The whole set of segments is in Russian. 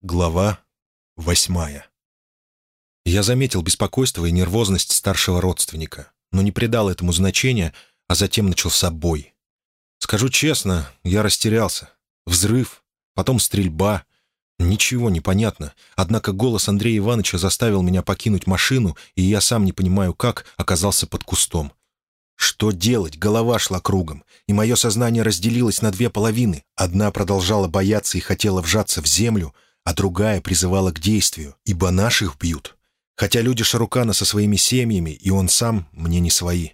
Глава восьмая Я заметил беспокойство и нервозность старшего родственника, но не придал этому значения, а затем начался бой. Скажу честно, я растерялся. Взрыв, потом стрельба. Ничего не понятно. Однако голос Андрея Ивановича заставил меня покинуть машину, и я сам не понимаю как оказался под кустом. Что делать? Голова шла кругом, и мое сознание разделилось на две половины. Одна продолжала бояться и хотела вжаться в землю, а другая призывала к действию, ибо наших бьют. Хотя люди Шарукана со своими семьями, и он сам мне не свои.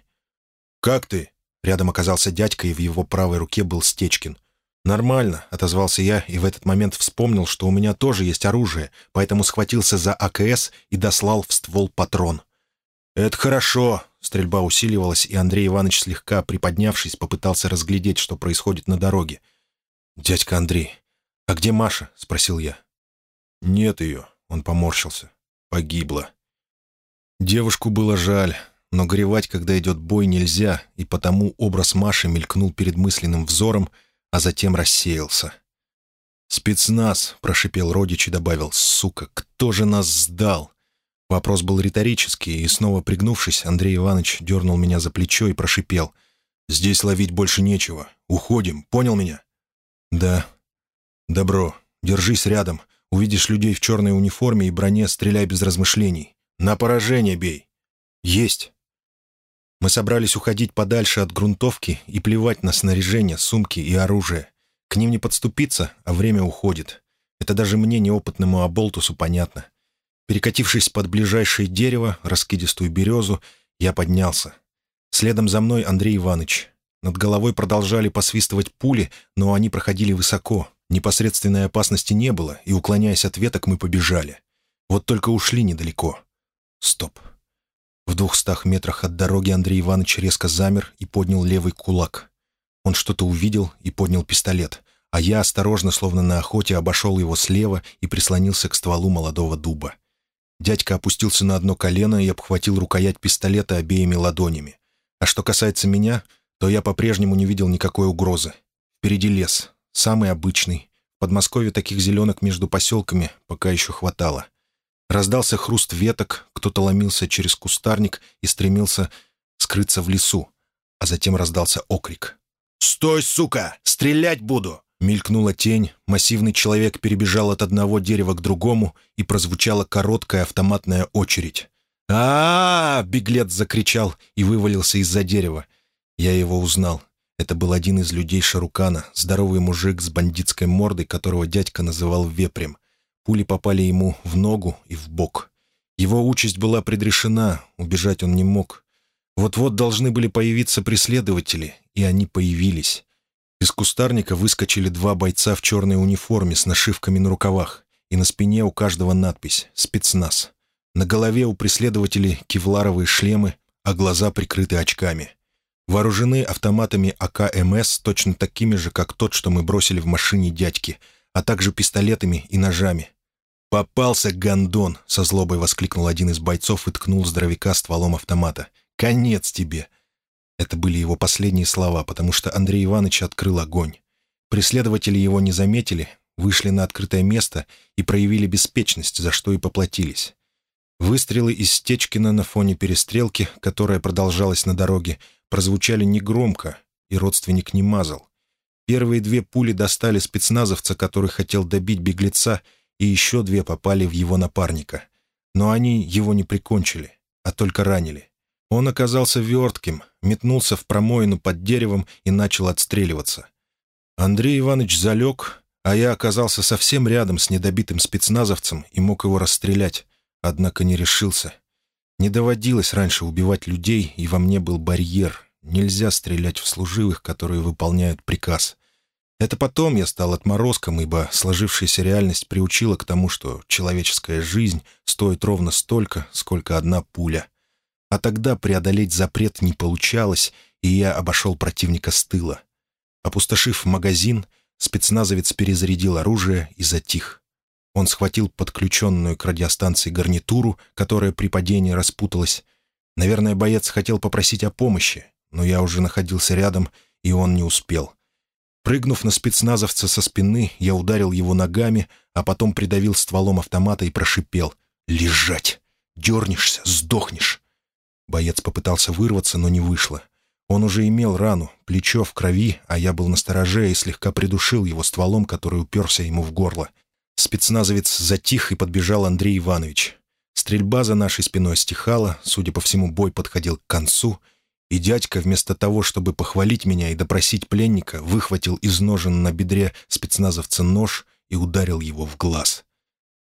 «Как ты?» Рядом оказался дядька, и в его правой руке был Стечкин. «Нормально», — отозвался я, и в этот момент вспомнил, что у меня тоже есть оружие, поэтому схватился за АКС и дослал в ствол патрон. «Это хорошо», Стрельба усиливалась, и Андрей Иванович, слегка приподнявшись, попытался разглядеть, что происходит на дороге. «Дядька Андрей, а где Маша?» — спросил я. «Нет ее», — он поморщился. «Погибла». Девушку было жаль, но горевать, когда идет бой, нельзя, и потому образ Маши мелькнул перед мысленным взором, а затем рассеялся. «Спецназ», — прошипел родич и добавил, «сука, кто же нас сдал?» Вопрос был риторический, и снова пригнувшись, Андрей Иванович дернул меня за плечо и прошипел. «Здесь ловить больше нечего. Уходим, понял меня?» «Да». «Добро. Держись рядом. Увидишь людей в черной униформе и броне, стреляй без размышлений. На поражение бей». «Есть». Мы собрались уходить подальше от грунтовки и плевать на снаряжение, сумки и оружие. К ним не подступиться, а время уходит. Это даже мне, неопытному оболтусу, понятно. Перекатившись под ближайшее дерево, раскидистую березу, я поднялся. Следом за мной Андрей Иванович. Над головой продолжали посвистывать пули, но они проходили высоко. Непосредственной опасности не было, и, уклоняясь от веток, мы побежали. Вот только ушли недалеко. Стоп. В двухстах метрах от дороги Андрей Иванович резко замер и поднял левый кулак. Он что-то увидел и поднял пистолет, а я осторожно, словно на охоте, обошел его слева и прислонился к стволу молодого дуба. Дядька опустился на одно колено и обхватил рукоять пистолета обеими ладонями. А что касается меня, то я по-прежнему не видел никакой угрозы. Впереди лес, самый обычный. В Подмосковье таких зеленок между поселками пока еще хватало. Раздался хруст веток, кто-то ломился через кустарник и стремился скрыться в лесу. А затем раздался окрик. «Стой, сука! Стрелять буду!» Мелькнула тень, массивный человек перебежал от одного дерева к другому, и прозвучала короткая автоматная очередь. а, -а, -а беглец закричал и вывалился из-за дерева. Я его узнал. Это был один из людей Шарукана, здоровый мужик с бандитской мордой, которого дядька называл Вепрем. Пули попали ему в ногу и в бок. Его участь была предрешена, убежать он не мог. Вот-вот должны были появиться преследователи, и они появились. Из кустарника выскочили два бойца в черной униформе с нашивками на рукавах, и на спине у каждого надпись «Спецназ». На голове у преследователей кевларовые шлемы, а глаза прикрыты очками. Вооружены автоматами АК-МС, точно такими же, как тот, что мы бросили в машине дядьки, а также пистолетами и ножами. «Попался, гондон!» — со злобой воскликнул один из бойцов и ткнул здоровяка стволом автомата. «Конец тебе! Это были его последние слова, потому что Андрей Иванович открыл огонь. Преследователи его не заметили, вышли на открытое место и проявили беспечность, за что и поплатились. Выстрелы из Стечкина на фоне перестрелки, которая продолжалась на дороге, прозвучали негромко, и родственник не мазал. Первые две пули достали спецназовца, который хотел добить беглеца, и еще две попали в его напарника. Но они его не прикончили, а только ранили. Он оказался вертким, метнулся в промоину под деревом и начал отстреливаться. Андрей Иванович залег, а я оказался совсем рядом с недобитым спецназовцем и мог его расстрелять, однако не решился. Не доводилось раньше убивать людей, и во мне был барьер. Нельзя стрелять в служивых, которые выполняют приказ. Это потом я стал отморозком, ибо сложившаяся реальность приучила к тому, что человеческая жизнь стоит ровно столько, сколько одна пуля — а тогда преодолеть запрет не получалось, и я обошел противника с тыла. Опустошив магазин, спецназовец перезарядил оружие и затих. Он схватил подключенную к радиостанции гарнитуру, которая при падении распуталась. Наверное, боец хотел попросить о помощи, но я уже находился рядом, и он не успел. Прыгнув на спецназовца со спины, я ударил его ногами, а потом придавил стволом автомата и прошипел. «Лежать! Дернешься, сдохнешь!» Боец попытался вырваться, но не вышло. Он уже имел рану, плечо в крови, а я был на стороже и слегка придушил его стволом, который уперся ему в горло. Спецназовец затих и подбежал Андрей Иванович. Стрельба за нашей спиной стихала, судя по всему, бой подходил к концу, и дядька, вместо того, чтобы похвалить меня и допросить пленника, выхватил из ножен на бедре спецназовца нож и ударил его в глаз.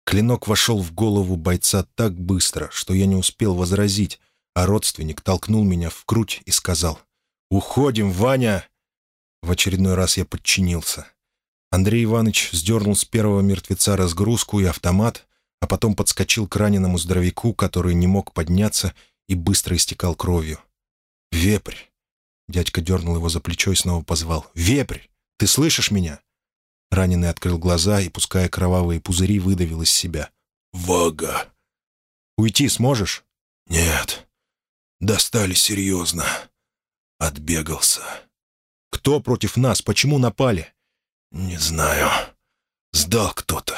Клинок вошел в голову бойца так быстро, что я не успел возразить, а родственник толкнул меня в грудь и сказал «Уходим, Ваня!» В очередной раз я подчинился. Андрей Иванович сдернул с первого мертвеца разгрузку и автомат, а потом подскочил к раненому здоровяку, который не мог подняться и быстро истекал кровью. «Вепрь!» Дядька дернул его за плечо и снова позвал. «Вепрь! Ты слышишь меня?» Раненый открыл глаза и, пуская кровавые пузыри, выдавил из себя. «Вага!» «Уйти сможешь?» «Нет. Достали серьезно. Отбегался». «Кто против нас? Почему напали?» «Не знаю. Сдал кто-то.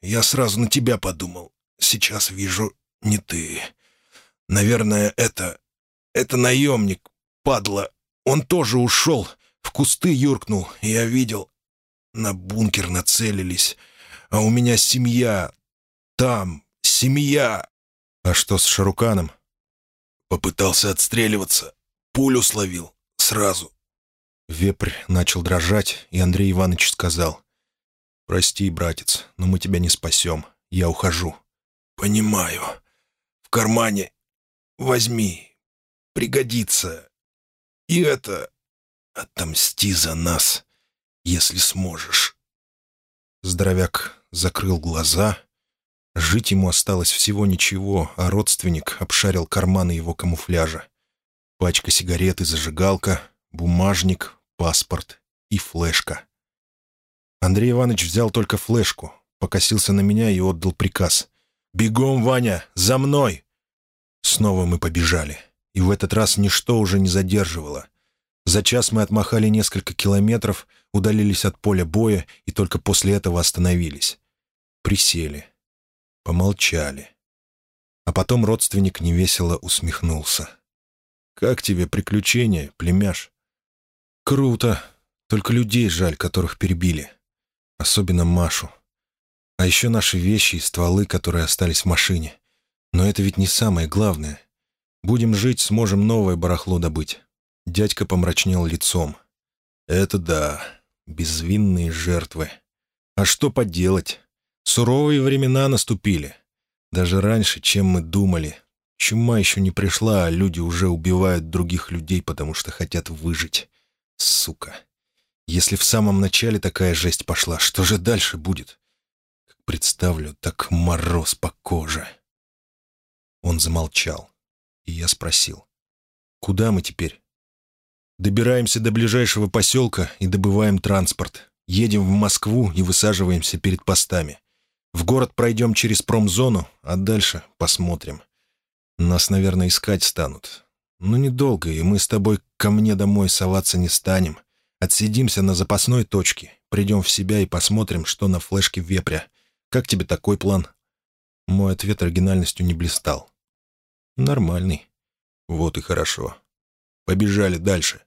Я сразу на тебя подумал. Сейчас вижу, не ты. Наверное, это... Это наемник, падла. Он тоже ушел, в кусты юркнул, я видел. На бункер нацелились. А у меня семья. Там семья. А что с Шаруканом? Попытался отстреливаться. Пулю словил. Сразу. Вепрь начал дрожать, и Андрей Иванович сказал. «Прости, братец, но мы тебя не спасем. Я ухожу». «Понимаю. В кармане. Возьми. Пригодится. И это... Отомсти за нас, если сможешь». Здоровяк закрыл глаза. Жить ему осталось всего ничего, а родственник обшарил карманы его камуфляжа. Пачка сигарет и зажигалка, бумажник, паспорт и флешка. Андрей Иванович взял только флешку, покосился на меня и отдал приказ. «Бегом, Ваня! За мной!» Снова мы побежали, и в этот раз ничто уже не задерживало. За час мы отмахали несколько километров, удалились от поля боя и только после этого остановились. Присели. Помолчали. А потом родственник невесело усмехнулся. «Как тебе приключения, племяш?» «Круто. Только людей жаль, которых перебили. Особенно Машу. А еще наши вещи и стволы, которые остались в машине. Но это ведь не самое главное. Будем жить, сможем новое барахло добыть». Дядька помрачнел лицом. «Это да. Безвинные жертвы. А что поделать? Суровые времена наступили. Даже раньше, чем мы думали. Чума еще не пришла, а люди уже убивают других людей, потому что хотят выжить. Сука. Если в самом начале такая жесть пошла, что же дальше будет? Как представлю, так мороз по коже. Он замолчал, и я спросил. «Куда мы теперь?» «Добираемся до ближайшего поселка и добываем транспорт. Едем в Москву и высаживаемся перед постами. В город пройдем через промзону, а дальше посмотрим. Нас, наверное, искать станут. Но недолго, и мы с тобой ко мне домой соваться не станем. Отсидимся на запасной точке, придем в себя и посмотрим, что на флешке вепря. Как тебе такой план?» Мой ответ оригинальностью не блистал. «Нормальный. Вот и хорошо. Побежали дальше».